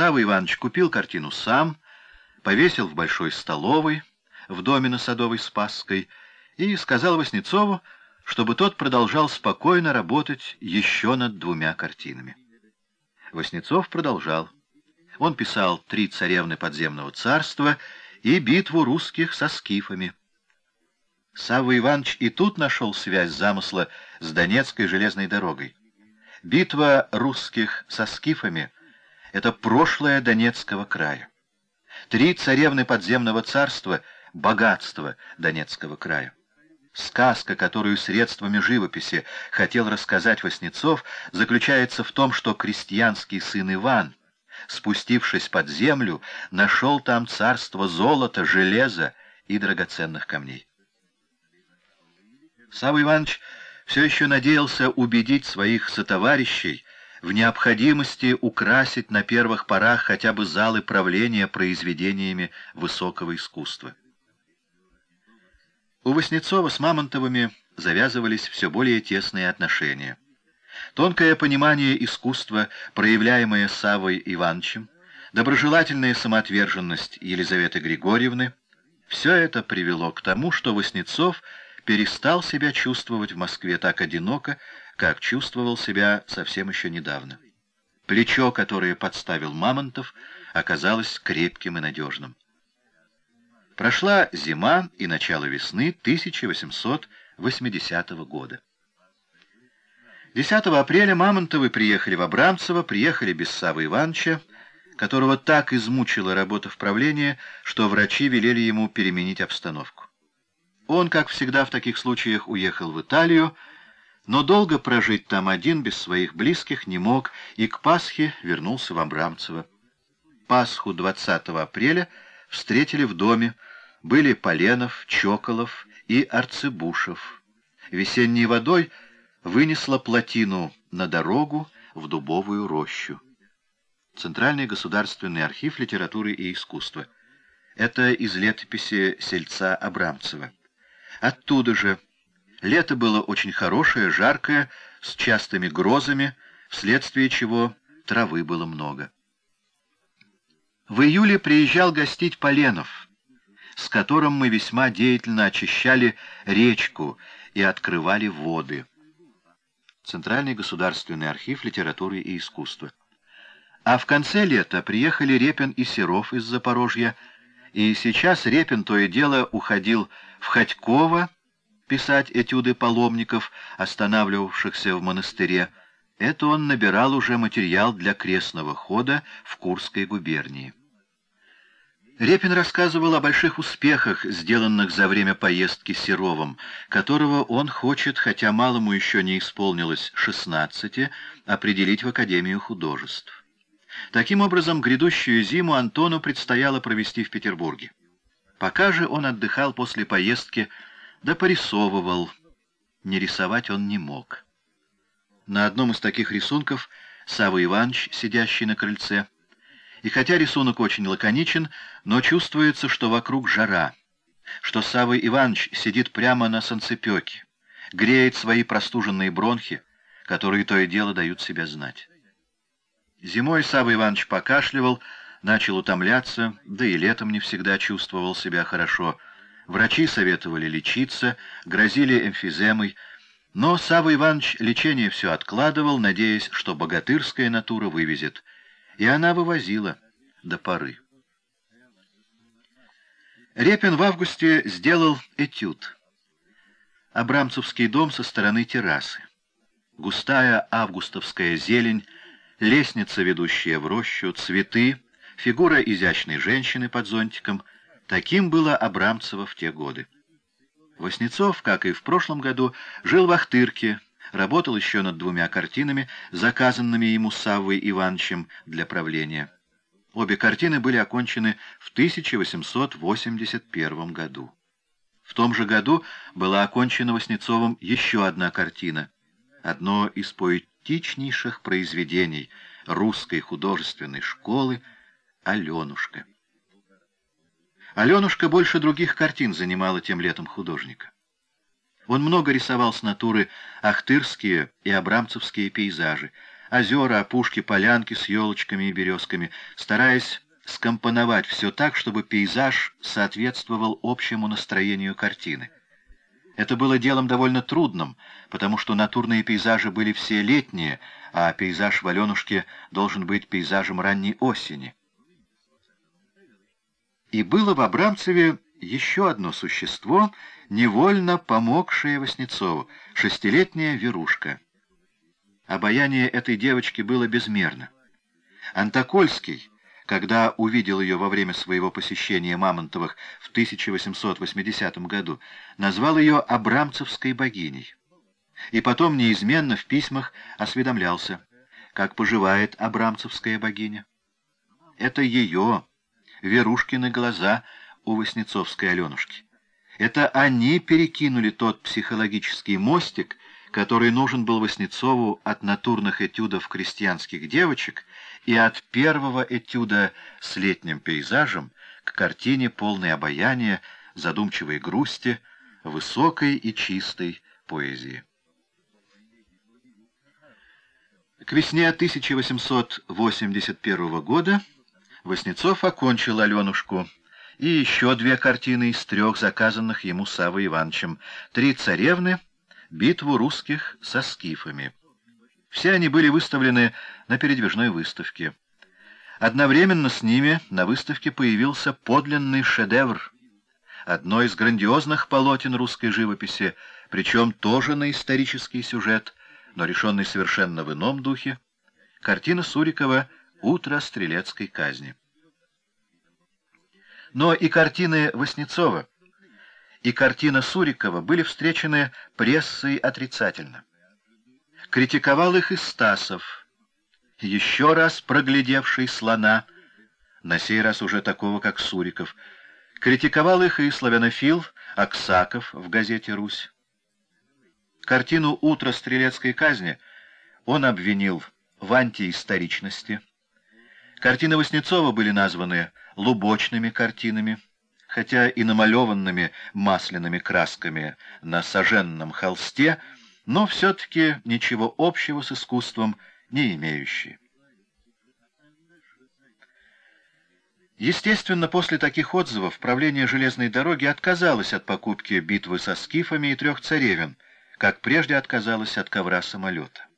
Савва Иванович купил картину сам, повесил в большой столовой, в доме на Садовой Спасской, и сказал Васнецову, чтобы тот продолжал спокойно работать еще над двумя картинами. Васнецов продолжал. Он писал «Три царевны подземного царства» и «Битву русских со скифами». Савва Иванович и тут нашел связь замысла с Донецкой железной дорогой. Битва русских со скифами — это прошлое Донецкого края. Три царевны подземного царства — богатство Донецкого края. Сказка, которую средствами живописи хотел рассказать Васнецов, заключается в том, что крестьянский сын Иван, спустившись под землю, нашел там царство золота, железа и драгоценных камней. Савва Иванович все еще надеялся убедить своих сотоварищей в необходимости украсить на первых порах хотя бы залы правления произведениями высокого искусства. У Васнецова с Мамонтовыми завязывались все более тесные отношения. Тонкое понимание искусства, проявляемое Савой Ивановичем, доброжелательная самоотверженность Елизаветы Григорьевны — все это привело к тому, что Васнецов — перестал себя чувствовать в Москве так одиноко, как чувствовал себя совсем еще недавно. Плечо, которое подставил Мамонтов, оказалось крепким и надежным. Прошла зима и начало весны 1880 года. 10 апреля Мамонтовы приехали в Абрамцево, приехали без Савы Ивановича, которого так измучила работа в правлении, что врачи велели ему переменить обстановку. Он, как всегда в таких случаях, уехал в Италию, но долго прожить там один без своих близких не мог и к Пасхе вернулся в Абрамцево. Пасху 20 апреля встретили в доме, были Поленов, Чоколов и Арцебушев. Весенней водой вынесла плотину на дорогу в дубовую рощу. Центральный государственный архив литературы и искусства. Это из летописи сельца Абрамцева. Оттуда же. Лето было очень хорошее, жаркое, с частыми грозами, вследствие чего травы было много. В июле приезжал гостить Поленов, с которым мы весьма деятельно очищали речку и открывали воды. Центральный государственный архив литературы и искусства. А в конце лета приехали Репин и Серов из Запорожья, и сейчас Репин то и дело уходил в Ходьково писать этюды паломников, останавливавшихся в монастыре. Это он набирал уже материал для крестного хода в Курской губернии. Репин рассказывал о больших успехах, сделанных за время поездки Серовым, которого он хочет, хотя малому еще не исполнилось 16, определить в Академию художеств. Таким образом, грядущую зиму Антону предстояло провести в Петербурге. Пока же он отдыхал после поездки, да порисовывал. Не рисовать он не мог. На одном из таких рисунков Савва Иванович, сидящий на крыльце. И хотя рисунок очень лаконичен, но чувствуется, что вокруг жара, что Савва Иванович сидит прямо на санцепёке, греет свои простуженные бронхи, которые то и дело дают себя знать. Зимой Савва Иванович покашливал, начал утомляться, да и летом не всегда чувствовал себя хорошо. Врачи советовали лечиться, грозили эмфиземой, но Савва Иванович лечение все откладывал, надеясь, что богатырская натура вывезет. И она вывозила до поры. Репин в августе сделал этюд. Абрамцевский дом со стороны террасы. Густая августовская зелень — лестница, ведущая в рощу, цветы, фигура изящной женщины под зонтиком. Таким было Абрамцево в те годы. Воснецов, как и в прошлом году, жил в Ахтырке, работал еще над двумя картинами, заказанными ему Саввой Ивановичем для правления. Обе картины были окончены в 1881 году. В том же году была окончена Воснецовым еще одна картина, одно из поэт поэтичнейших произведений русской художественной школы «Аленушка». Аленушка больше других картин занимала тем летом художника. Он много рисовал с натуры ахтырские и абрамцевские пейзажи, озера, опушки, полянки с елочками и березками, стараясь скомпоновать все так, чтобы пейзаж соответствовал общему настроению картины. Это было делом довольно трудным, потому что натурные пейзажи были все летние, а пейзаж в Аленушке должен быть пейзажем ранней осени. И было в Абрамцеве еще одно существо, невольно помогшее Васнецову, шестилетняя Верушка. Обаяние этой девочки было безмерно. Антокольский, когда увидел ее во время своего посещения Мамонтовых в 1880 году, назвал ее Абрамцевской богиней. И потом неизменно в письмах осведомлялся, как поживает Абрамцевская богиня. Это ее, Верушкины глаза у Васнецовской Аленушки. Это они перекинули тот психологический мостик, который нужен был Васнецову от натурных этюдов крестьянских девочек и от первого этюда с летним пейзажем к картине полной обаяния, задумчивой грусти, высокой и чистой поэзии. К весне 1881 года Васнецов окончил «Аленушку» и еще две картины из трех заказанных ему Савой Ивановичем «Три царевны», «Битву русских со скифами». Все они были выставлены на передвижной выставке. Одновременно с ними на выставке появился подлинный шедевр, одно из грандиозных полотен русской живописи, причем тоже на исторический сюжет, но решенный совершенно в ином духе, картина Сурикова «Утро стрелецкой казни». Но и картины Васнецова, и картина Сурикова были встречены прессой отрицательно. Критиковал их и Стасов, еще раз проглядевший слона, на сей раз уже такого, как Суриков. Критиковал их и славянофил Аксаков в газете «Русь». Картину «Утро стрелецкой казни» он обвинил в антиисторичности. Картины Васнецова были названы лубочными картинами, хотя и намалеванными масляными красками на соженном холсте, но все-таки ничего общего с искусством не имеющие. Естественно, после таких отзывов правление железной дороги отказалось от покупки битвы со скифами и трех царевен, как прежде отказалось от ковра самолета.